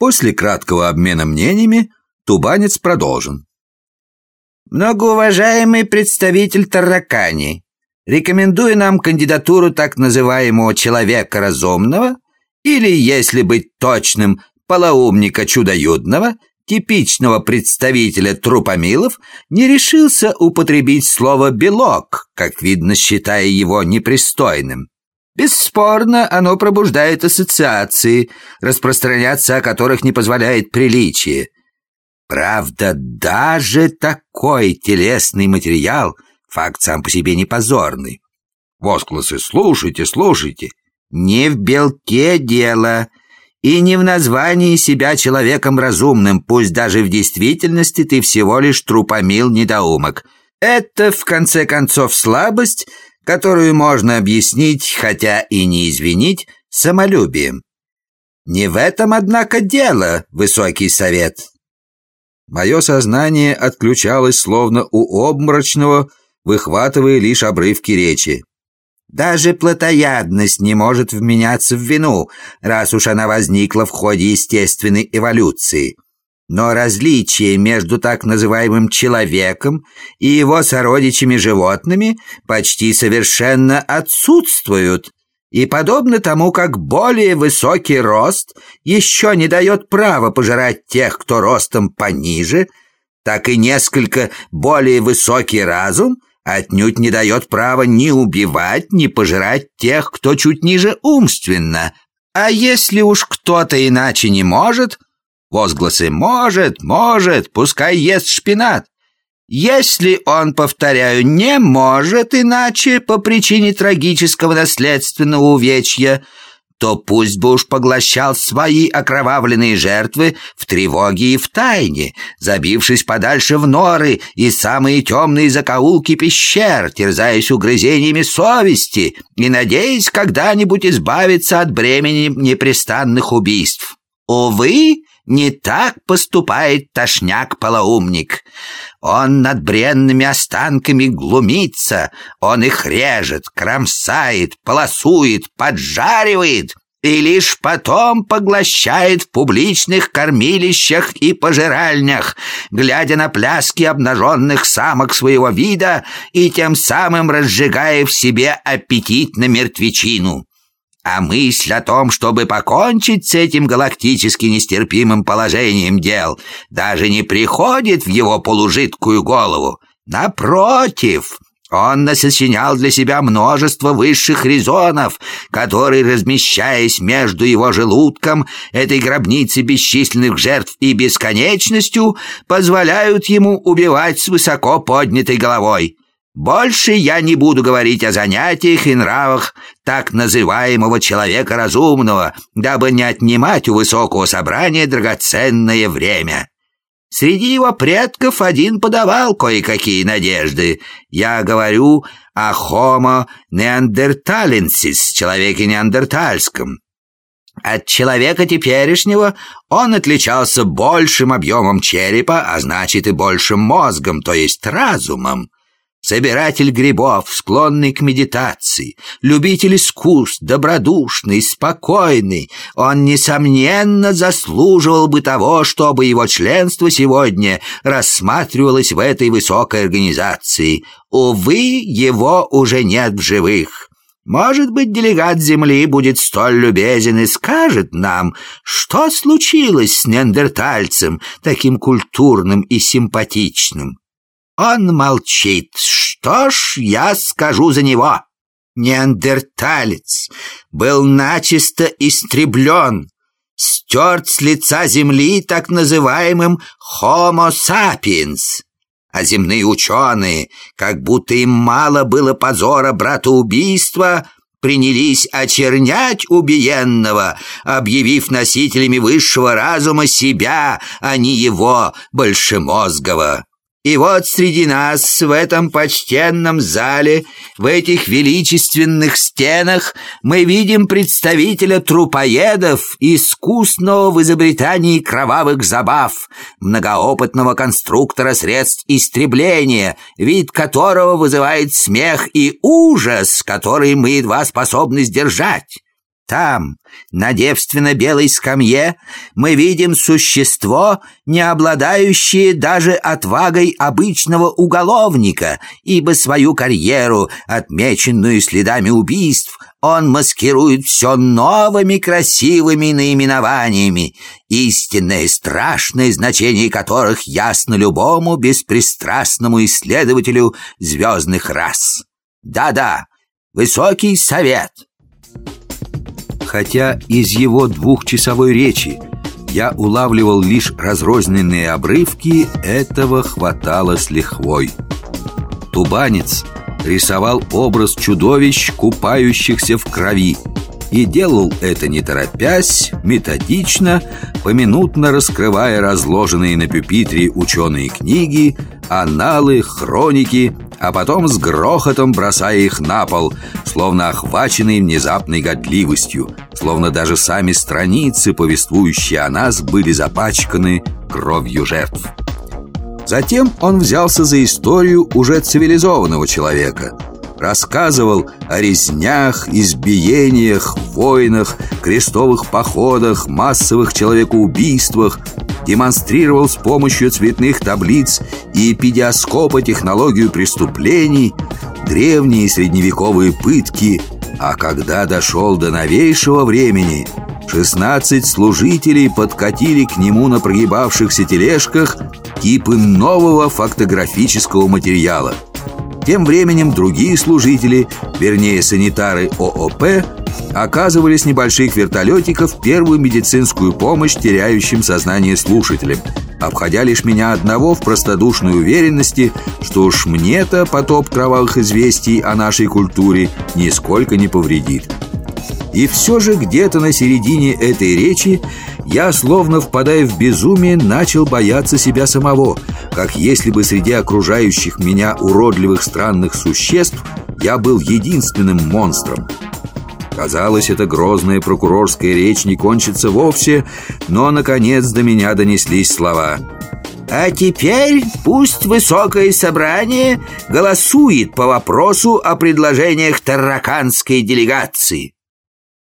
После краткого обмена мнениями тубанец продолжен. Многоуважаемый представитель Таракани, рекомендую нам кандидатуру так называемого человека разумного или, если быть точным, полоумника чудоюдного, типичного представителя трупомилов, не решился употребить слово «белок», как видно, считая его непристойным. Бесспорно, оно пробуждает ассоциации, распространяться о которых не позволяет приличие. Правда, даже такой телесный материал — факт сам по себе не позорный. Возгласы «слушайте, слушайте» не в белке дело и не в названии себя человеком разумным, пусть даже в действительности ты всего лишь трупомил-недоумок. Это, в конце концов, слабость — которую можно объяснить, хотя и не извинить, самолюбием. Не в этом, однако, дело, высокий совет. Мое сознание отключалось словно у обморочного, выхватывая лишь обрывки речи. Даже плотоядность не может вменяться в вину, раз уж она возникла в ходе естественной эволюции. Но различие между так называемым человеком и его сородичами-животными почти совершенно отсутствуют, и подобно тому, как более высокий рост еще не дает права пожирать тех, кто ростом пониже, так и несколько более высокий разум отнюдь не дает права ни убивать, ни пожирать тех, кто чуть ниже умственно. А если уж кто-то иначе не может – Возгласы «может, может, пускай ест шпинат». Если он, повторяю, не может иначе по причине трагического наследственного увечья, то пусть бы уж поглощал свои окровавленные жертвы в тревоге и в тайне, забившись подальше в норы и самые темные закоулки пещер, терзаясь угрызениями совести и надеясь когда-нибудь избавиться от бремени непрестанных убийств. Увы, не так поступает тошняк-полоумник. Он над бренными останками глумится, он их режет, кромсает, полосует, поджаривает и лишь потом поглощает в публичных кормилищах и пожиральнях, глядя на пляски обнаженных самок своего вида и тем самым разжигая в себе аппетит на мертвечину. А мысль о том, чтобы покончить с этим галактически нестерпимым положением дел, даже не приходит в его полужидкую голову. Напротив, он насочинял для себя множество высших резонов, которые, размещаясь между его желудком, этой гробницей бесчисленных жертв и бесконечностью, позволяют ему убивать с высоко поднятой головой. Больше я не буду говорить о занятиях и нравах так называемого человека разумного, дабы не отнимать у высокого собрания драгоценное время. Среди его предков один подавал кое-какие надежды. Я говорю о Homo neanderthalensis, человеке неандертальском. От человека теперешнего он отличался большим объемом черепа, а значит и большим мозгом, то есть разумом. Собиратель грибов, склонный к медитации, любитель искусств, добродушный, спокойный, он, несомненно, заслуживал бы того, чтобы его членство сегодня рассматривалось в этой высокой организации. Увы, его уже нет в живых. Может быть, делегат Земли будет столь любезен и скажет нам, что случилось с неандертальцем, таким культурным и симпатичным. Он молчит. Что ж, я скажу за него. Неандерталец был начисто истреблен, стерт с лица земли так называемым «Homo sapiens», а земные ученые, как будто им мало было позора братоубийства, принялись очернять убиенного, объявив носителями высшего разума себя, а не его, большемозгого. И вот среди нас, в этом почтенном зале, в этих величественных стенах, мы видим представителя трупоедов, искусного в изобретании кровавых забав, многоопытного конструктора средств истребления, вид которого вызывает смех и ужас, который мы едва способны сдержать. Там, на девственно-белой скамье, мы видим существо, не обладающее даже отвагой обычного уголовника, ибо свою карьеру, отмеченную следами убийств, он маскирует все новыми красивыми наименованиями, истинное страшное значение которых ясно любому беспристрастному исследователю звездных рас. Да-да, высокий совет — хотя из его двухчасовой речи я улавливал лишь разрозненные обрывки, этого хватало с лихвой. Тубанец рисовал образ чудовищ, купающихся в крови, и делал это не торопясь, методично, поминутно раскрывая разложенные на пюпитре ученые книги, аналы, хроники, а потом с грохотом бросая их на пол, словно охваченные внезапной годливостью, словно даже сами страницы, повествующие о нас, были запачканы кровью жертв. Затем он взялся за историю уже цивилизованного человека – рассказывал о резнях, избиениях, войнах, крестовых походах, массовых человекоубийствах, демонстрировал с помощью цветных таблиц и педиоскопа технологию преступлений, древние средневековые пытки, а когда дошел до новейшего времени, 16 служителей подкатили к нему на прогибавшихся тележках типы нового фактографического материала. Тем временем другие служители, вернее санитары ООП, оказывали с небольших вертолетиков первую медицинскую помощь теряющим сознание слушателям, обходя лишь меня одного в простодушной уверенности, что уж мне-то потоп кровавых известий о нашей культуре нисколько не повредит. И все же где-то на середине этой речи я, словно впадая в безумие, начал бояться себя самого, как если бы среди окружающих меня уродливых странных существ я был единственным монстром. Казалось, эта грозная прокурорская речь не кончится вовсе, но, наконец, до меня донеслись слова «А теперь пусть высокое собрание голосует по вопросу о предложениях тараканской делегации».